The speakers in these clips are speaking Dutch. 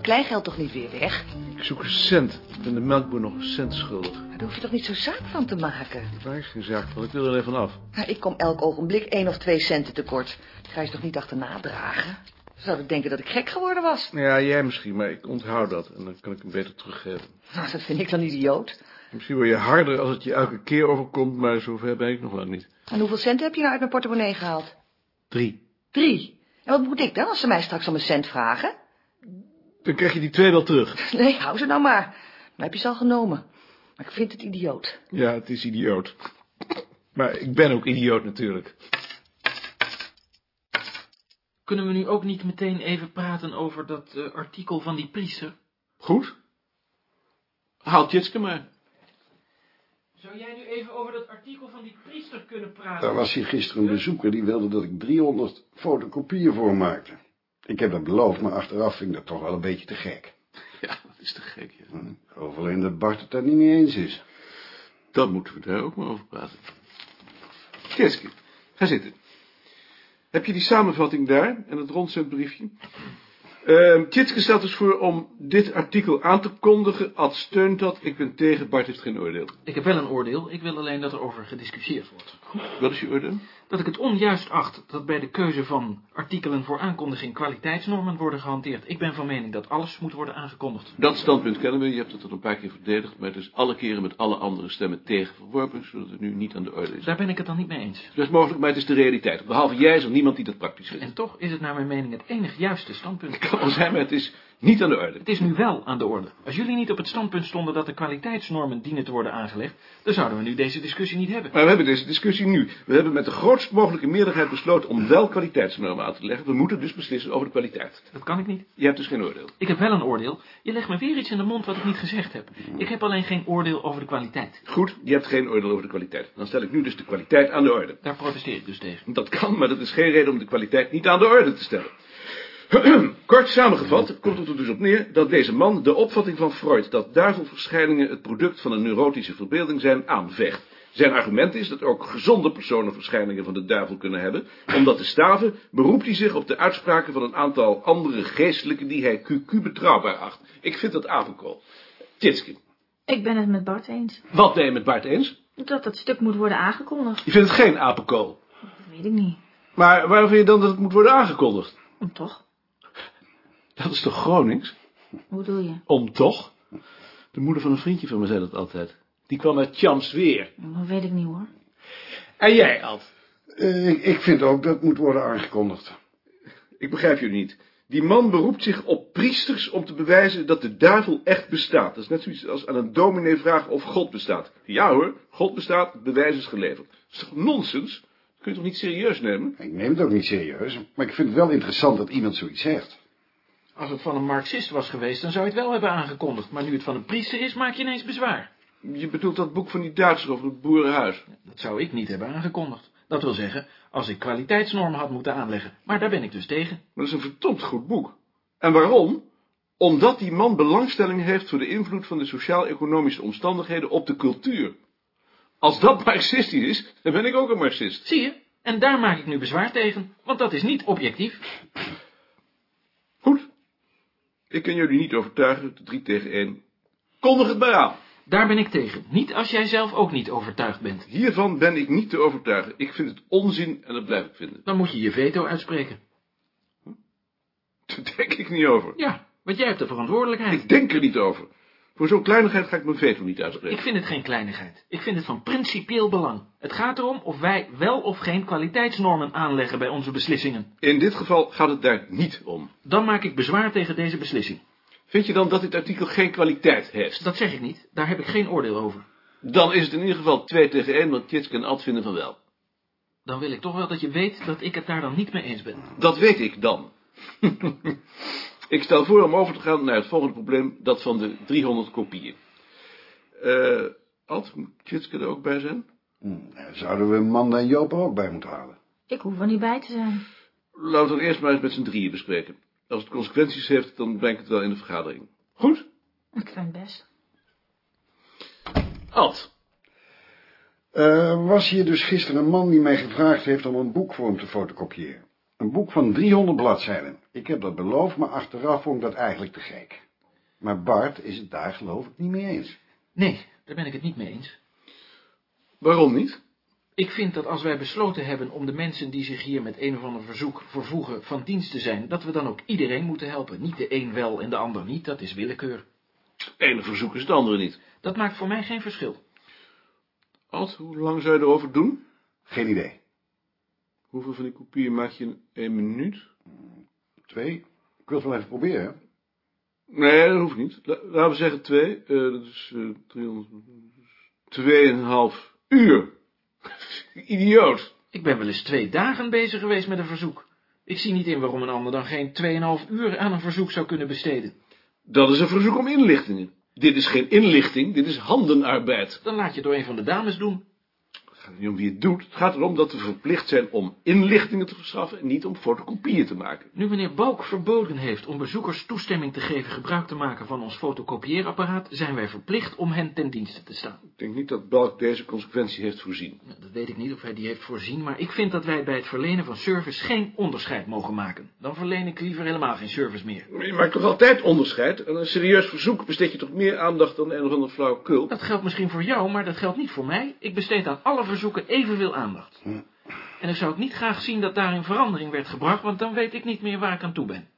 kleingeld toch niet weer weg? Ik zoek een cent. Ik ben de melkboer nog een cent schuldig. Daar hoef je toch niet zo zaak van te maken? Waar is geen zaak van? Ik wil er van af. Nou, ik kom elk ogenblik één of twee centen tekort. Die ga je toch niet achterna dragen? Ze zouden denken dat ik gek geworden was. Nou ja, jij misschien, maar ik onthoud dat. En dan kan ik hem beter teruggeven. Nou, dat vind ik dan idioot. Misschien word je harder als het je elke keer overkomt, maar zover ben ik nog lang niet. En hoeveel centen heb je nou uit mijn portemonnee gehaald? Drie. Drie. En wat moet ik dan als ze mij straks om een cent vragen? Dan krijg je die twee wel terug. Nee, hou ze nou maar. Dan heb je ze al genomen. Maar ik vind het idioot. Ja, het is idioot. Maar ik ben ook idioot natuurlijk. Kunnen we nu ook niet meteen even praten over dat eh, artikel van die priester? Goed. Haal Tjitske maar. Zou jij nu even over dat artikel van die priester kunnen praten? Er was hier gisteren een bezoeker die wilde dat ik 300 fotocopieën voor maakte. Ik heb het beloofd, maar achteraf vind ik dat toch wel een beetje te gek. Ja, dat is te gek, ja. Ik geloof alleen dat Bart het daar niet mee eens is. Dan moeten we daar ook maar over praten. Tjitske, ga zitten. Heb je die samenvatting daar en het rondzendbriefje? Uh, Tjitske stelt dus voor om dit artikel aan te kondigen. Ad steunt dat. Ik ben tegen. Bart heeft geen oordeel. Ik heb wel een oordeel, ik wil alleen dat er over gediscussieerd wordt. Wat is je oordeel? Dat ik het onjuist acht dat bij de keuze van artikelen voor aankondiging kwaliteitsnormen worden gehanteerd. Ik ben van mening dat alles moet worden aangekondigd. Dat standpunt kennen we. Je hebt het al een paar keer verdedigd, maar het is alle keren met alle andere stemmen tegen verworpen, zodat het nu niet aan de orde is. Daar ben ik het dan niet mee eens. Dat is mogelijk, maar het is de realiteit. Behalve jij is er niemand die dat praktisch vindt. En toch is het naar mijn mening het enig juiste standpunt. kan wel zijn, maar het is niet aan de orde. Het is nu wel aan de orde. Als jullie niet op het standpunt stonden dat de kwaliteitsnormen dienen te worden aangelegd, dan zouden we nu deze discussie niet hebben. Maar we hebben deze discussie nu. We hebben met de grootst mogelijke meerderheid besloten om wel kwaliteitsnormen aan te leggen. We moeten dus beslissen over de kwaliteit. Dat kan ik niet. Je hebt dus geen oordeel. Ik heb wel een oordeel. Je legt me weer iets in de mond wat ik niet gezegd heb. Ik heb alleen geen oordeel over de kwaliteit. Goed, je hebt geen oordeel over de kwaliteit. Dan stel ik nu dus de kwaliteit aan de orde. Daar protesteer ik dus tegen. Dat kan, maar dat is geen reden om de kwaliteit niet aan de orde te stellen. Kort samengevat komt het er dus op neer dat deze man de opvatting van Freud dat duivelverschijningen het product van een neurotische verbeelding zijn aanvecht. Zijn argument is dat ook gezonde personen verschijningen van de duivel kunnen hebben. Om dat te staven beroept hij zich op de uitspraken van een aantal andere geestelijken die hij QQ betrouwbaar acht. Ik vind dat avondkool. Tjitske, Ik ben het met Bart eens. wat ben je met Bart eens? Dat het stuk moet worden aangekondigd. Je vindt het geen apenkool. Dat weet ik niet. Maar waarom vind je dan dat het moet worden aangekondigd? Om toch? Dat is toch Gronings? Hoe bedoel je? Om toch? De moeder van een vriendje van me zei dat altijd. Die kwam uit Chams weer. Dat weet ik niet hoor. En jij, Ad? Eh, ik, ik vind ook dat het moet worden aangekondigd. Ik begrijp jullie niet. Die man beroept zich op priesters om te bewijzen dat de duivel echt bestaat. Dat is net zoiets als aan een dominee vragen of God bestaat. Ja hoor, God bestaat, het bewijs is geleverd. Dat is toch nonsens? Dat kun je toch niet serieus nemen? Ik neem het ook niet serieus, maar ik vind het wel interessant dat iemand zoiets zegt. Als het van een marxist was geweest, dan zou je het wel hebben aangekondigd. Maar nu het van een priester is, maak je ineens bezwaar. Je bedoelt dat boek van die Duitser over het boerenhuis. Dat zou ik niet hebben aangekondigd. Dat wil zeggen, als ik kwaliteitsnormen had moeten aanleggen. Maar daar ben ik dus tegen. Maar dat is een verdomd goed boek. En waarom? Omdat die man belangstelling heeft voor de invloed van de sociaal-economische omstandigheden op de cultuur. Als dat marxistisch is, dan ben ik ook een marxist. Zie je? En daar maak ik nu bezwaar tegen, want dat is niet objectief. Goed. Ik kan jullie niet overtuigen, de drie tegen één. Kondig het maar aan. Daar ben ik tegen. Niet als jij zelf ook niet overtuigd bent. Hiervan ben ik niet te overtuigen. Ik vind het onzin en dat blijf ik vinden. Dan moet je je veto uitspreken. Daar denk ik niet over. Ja, want jij hebt de verantwoordelijkheid. Ik denk er niet over. Voor zo'n kleinigheid ga ik mijn veto niet uitspreken. Ik vind het geen kleinigheid. Ik vind het van principieel belang. Het gaat erom of wij wel of geen kwaliteitsnormen aanleggen bij onze beslissingen. In dit geval gaat het daar niet om. Dan maak ik bezwaar tegen deze beslissing. Vind je dan dat dit artikel geen kwaliteit heeft? Dat zeg ik niet. Daar heb ik geen oordeel over. Dan is het in ieder geval 2 tegen 1, want Tjitske en Ad vinden van wel. Dan wil ik toch wel dat je weet dat ik het daar dan niet mee eens ben. Dat weet ik dan. ik stel voor om over te gaan naar het volgende probleem, dat van de 300 kopieën. Eh, Ad, moet Tjitske er ook bij zijn? Hm, nou, zouden we Manda en Joop er ook bij moeten halen? Ik hoef er niet bij te zijn. Laten we het eerst maar eens met z'n drieën bespreken. Als het consequenties heeft, dan breng ik het wel in de vergadering. Goed? Ik vind het best. Ad, Er was hier dus gisteren een man die mij gevraagd heeft om een boek voor hem te fotocopiëren. Een boek van 300 bladzijden. Ik heb dat beloofd, maar achteraf vond ik dat eigenlijk te gek. Maar Bart is het daar geloof ik niet mee eens. Nee, daar ben ik het niet mee eens. Waarom niet? Ik vind dat als wij besloten hebben om de mensen die zich hier met een of ander verzoek vervoegen van dienst te zijn, dat we dan ook iedereen moeten helpen. Niet de een wel en de ander niet, dat is willekeur. Het ene verzoek is het andere niet. Dat maakt voor mij geen verschil. Ad, hoe lang zou je erover doen? Geen idee. Hoeveel van die kopieën maak je in één minuut? Twee. Ik wil het wel even proberen. Nee, dat hoeft niet. La- laten we zeggen twee. Eh, dat is eh 300... Tweeënhalf uur. Idioot. Ik ben wel eens twee dagen bezig geweest met een verzoek. Ik zie niet in waarom een ander dan geen 2,5 uur aan een verzoek zou kunnen besteden. Dat is een verzoek om inlichtingen. Dit is geen inlichting, dit is handenarbeid. Dan laat je het door een van de dames doen. Het gaat niet om wie het doet. Het gaat erom dat we verplicht zijn om inlichtingen te verschaffen en niet om fotocopieën te maken. Nu meneer Balk verboden heeft om bezoekers toestemming te geven gebruik te maken van ons fotokopieerapparaat, zijn wij verplicht om hen ten dienste te staan. Ik denk niet dat Balk deze consequentie heeft voorzien. Nou, Dat weet ik niet of hij die heeft voorzien, maar ik vind dat wij bij het verlenen van service geen onderscheid mogen maken. Dan verleen ik liever helemaal geen service meer. Je maakt toch altijd onderscheid? En een serieus verzoek besteed je toch meer aandacht dan een of ander flauwekul? Dat geldt misschien voor jou, maar dat geldt niet voor mij. Ik besteed aan alle verzoeken evenveel aandacht. En ik zou ook niet graag zien dat daarin verandering werd gebracht, want dan weet ik niet meer waar ik aan toe ben.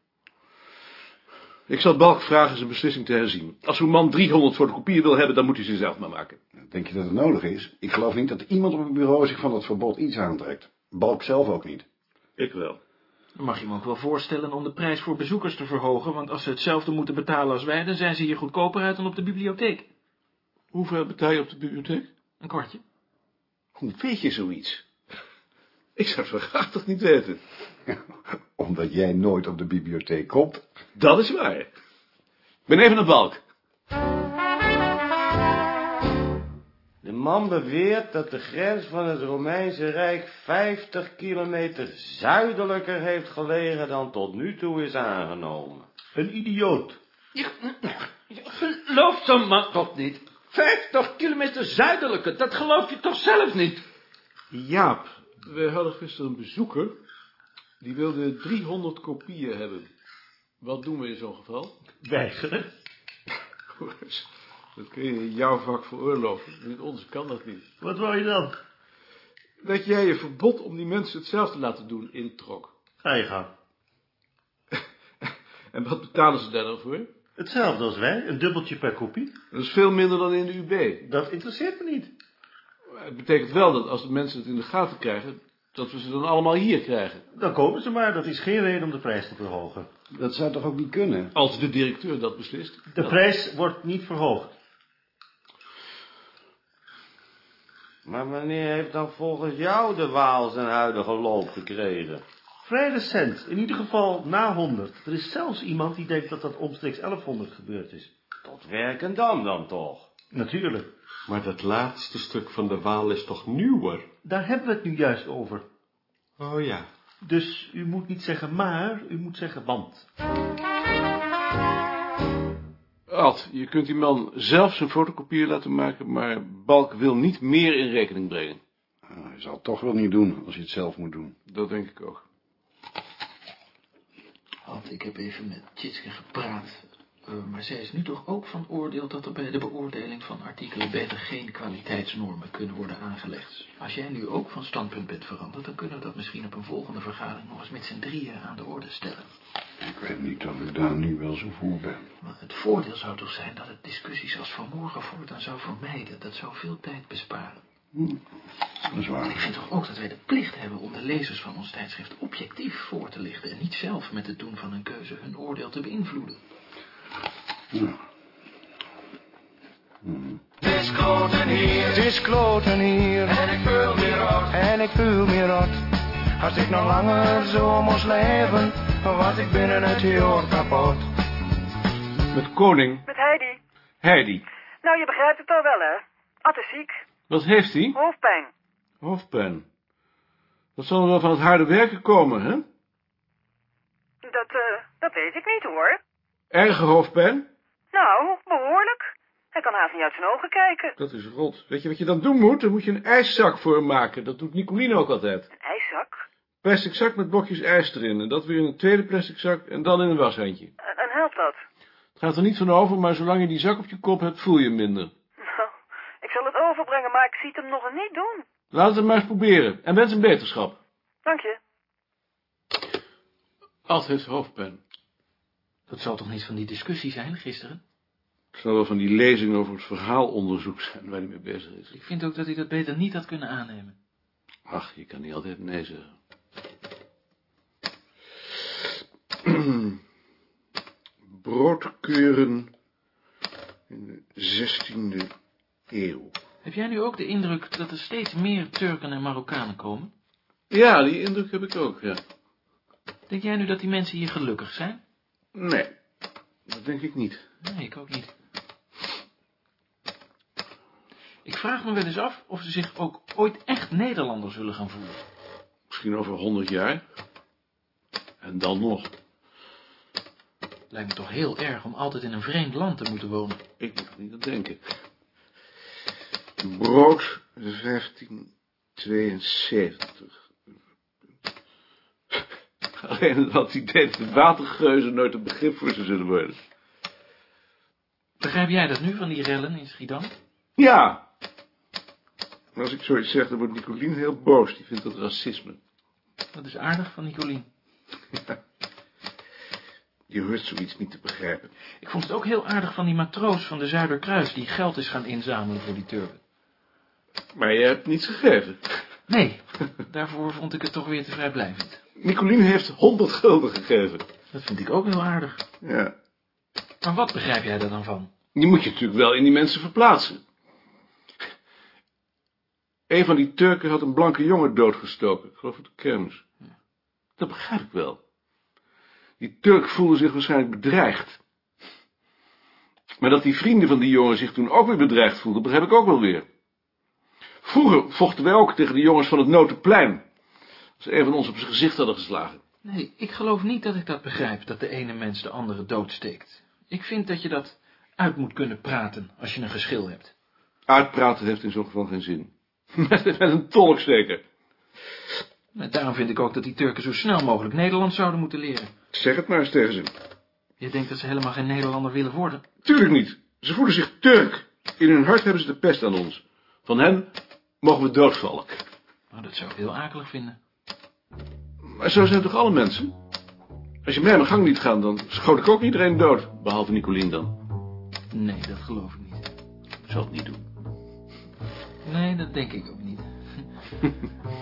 Ik zal Balk vragen zijn beslissing te herzien. Als zo'n man 300 fotocopieën wil hebben, dan moet hij ze zelf maar maken. Denk je dat het nodig is? Ik geloof niet dat iemand op het bureau zich van dat verbod iets aantrekt. Balk zelf ook niet. Ik wel. Dan mag je me ook wel voorstellen om de prijs voor bezoekers te verhogen, want als ze hetzelfde moeten betalen als wij, dan zijn ze hier goedkoper uit dan op de bibliotheek. Hoeveel betaal je op de bibliotheek? Een kwartje. Hoe weet je zoiets? Ik zou het graag toch niet weten. Omdat jij nooit op de bibliotheek komt. Dat is waar. Ik ben even naar Balk. De man beweert dat de grens van het Romeinse Rijk 50 kilometer zuidelijker heeft gelegen dan tot nu toe is aangenomen. Een idioot. Geloof zo'n man toch niet? 50 kilometer zuidelijker, dat geloof je toch zelf niet? Jaap, wij hadden gisteren een bezoeker. Die wilde 300 kopieën hebben. Wat doen we in zo'n geval? Weigeren. Dat kun je in jouw vak veroorloven. In onze kan dat niet. Wat wou je dan? Dat jij je verbod om die mensen hetzelfde te laten doen introk. Ga je gang. En wat betalen ze daar dan voor? Hetzelfde als wij, een dubbeltje per kopie. Dat is veel minder dan in de UB. Dat interesseert me niet. Het betekent wel dat als de mensen het in de gaten krijgen, dat we ze dan allemaal hier krijgen. Dan komen ze maar, dat is geen reden om de prijs te verhogen. Dat zou toch ook niet kunnen? Als de directeur dat beslist. De prijs wordt niet verhoogd. Maar wanneer heeft dan volgens jou de Waal zijn huidige loop gekregen? Vrij recent, in ieder geval na 100. Er is zelfs iemand die denkt dat dat omstreeks 1100 gebeurd is. Tot Werkendam dan toch? Natuurlijk. Maar dat laatste stuk van de Waal is toch nieuwer? Daar hebben we het nu juist over. Oh ja. Dus u moet niet zeggen maar, u moet zeggen want. Ad, je kunt die man zelf zijn fotokopieën laten maken, maar Balk wil niet meer in rekening brengen. Hij zal het toch wel niet doen, als hij het zelf moet doen. Dat denk ik ook. Want ik heb even met Tjitske gepraat. Eh, maar zij is nu toch ook van oordeel dat er bij de beoordeling van artikelen beter geen kwaliteitsnormen kunnen worden aangelegd. Als jij nu ook van standpunt bent veranderd, dan kunnen we dat misschien op een volgende vergadering nog eens met z'n drieën aan de orde stellen. Ik weet niet of ik daar nu wel zo voor ben. Maar het voordeel zou toch zijn dat het discussies als vanmorgen voortaan zou vermijden. Dat zou veel tijd besparen. Dat is En ik waar. vind toch ook dat wij de plicht hebben om de lezers van ons tijdschrift objectief voor te lichten en niet zelf met het doen van een keuze hun oordeel te beïnvloeden. Het is kloten hier, het is kloten hier. En ik voel me rot, en ik voel me rot. Als ik nog langer zo moest leven, was ik binnen het jaar kapot. Met koning Met Heidi. Heidi. Nou, je begrijpt het al wel, hè? Ad is ziek. Wat heeft hij? Hoofdpijn. Hoofdpijn. Dat zal wel van het harde werken komen, hè? Dat, eh, dat weet ik niet, hoor. Erge hoofdpijn? Nou, behoorlijk. Hij kan haast niet uit zijn ogen kijken. Dat is rot. Weet je wat je dan doen moet? Dan moet je een ijszak voor hem maken. Dat doet Nicolien ook altijd. Een ijszak? Plastic zak met blokjes ijs erin. En dat weer in een tweede plastic zak en dan in een washandje. En, en helpt dat? Het gaat er niet van over, maar zolang je die zak op je kop hebt, voel je minder. Maar ik zie het hem nog niet doen. Laat het maar eens proberen. En wens een beterschap. Dank je. Altijd hoofdpijn. Dat zal toch niet van die discussie zijn gisteren? Het zal wel van die lezing over het verhaalonderzoek zijn waar hij mee bezig is. Ik vind ook dat hij dat beter niet had kunnen aannemen. Ach, je kan niet altijd nee zeggen. Broodkeuren in de 16e eeuw. Heb jij nu ook de indruk dat er steeds meer Turken en Marokkanen komen? Ja, die indruk heb ik ook, ja. Denk jij nu dat die mensen hier gelukkig zijn? Nee, dat denk ik niet. Nee, ik ook niet. Ik vraag me wel eens af of ze zich ook ooit echt Nederlander zullen gaan voelen. Misschien over honderd jaar. En dan nog. Lijkt me toch heel erg om altijd in een vreemd land te moeten wonen. Ik moet er niet aan denken. Brood 1572. Alleen dat idee dat de watergeuzen nooit een begrip voor ze zullen worden. Begrijp jij dat nu van die rellen in Schiedam? Ja. Maar als ik zoiets zeg, dan wordt Nicolien heel boos. Die vindt dat racisme. Dat is aardig van Nicolien. Je hoort zoiets niet te begrijpen. Ik vond het ook heel aardig van die matroos van de Zuiderkruis... die geld is gaan inzamelen voor die Turken. Maar je hebt niets gegeven. Nee, daarvoor vond ik het toch weer te vrijblijvend. Nicolien heeft 100 gulden gegeven. Dat vind ik ook heel aardig. Ja. Maar wat begrijp jij daar dan van? Je moet je natuurlijk wel in die mensen verplaatsen. Een van die Turken had een blanke jongen doodgestoken. Ik geloof op de kermis. Dat begrijp ik wel. Die Turk voelde zich waarschijnlijk bedreigd. Maar dat die vrienden van die jongen zich toen ook weer bedreigd voelden, begrijp ik ook wel weer. Vroeger vochten wij ook tegen de jongens van het Notenplein. Als ze een van ons op zijn gezicht hadden geslagen. Nee, ik geloof niet dat ik dat begrijp, dat de ene mens de andere doodsteekt. Ik vind dat je dat uit moet kunnen praten, als je een geschil hebt. Uitpraten heeft in zo'n geval geen zin. Met, met een tolk zeker. En daarom vind ik ook dat die Turken zo snel mogelijk Nederlands zouden moeten leren. Zeg het maar eens tegen ze. Je denkt dat ze helemaal geen Nederlander willen worden? Tuurlijk niet. Ze voelen zich Turk. In hun hart hebben ze de pest aan ons. Van hen mogen we doodvallen. Nou, dat zou ik heel akelig vinden. Maar zo zijn toch alle mensen? Als je mij mijn gang niet gaat, dan schoot ik ook iedereen dood. Behalve Nicolien dan. Nee, dat geloof ik niet. Ik zal het niet doen. Nee, dat denk ik ook niet.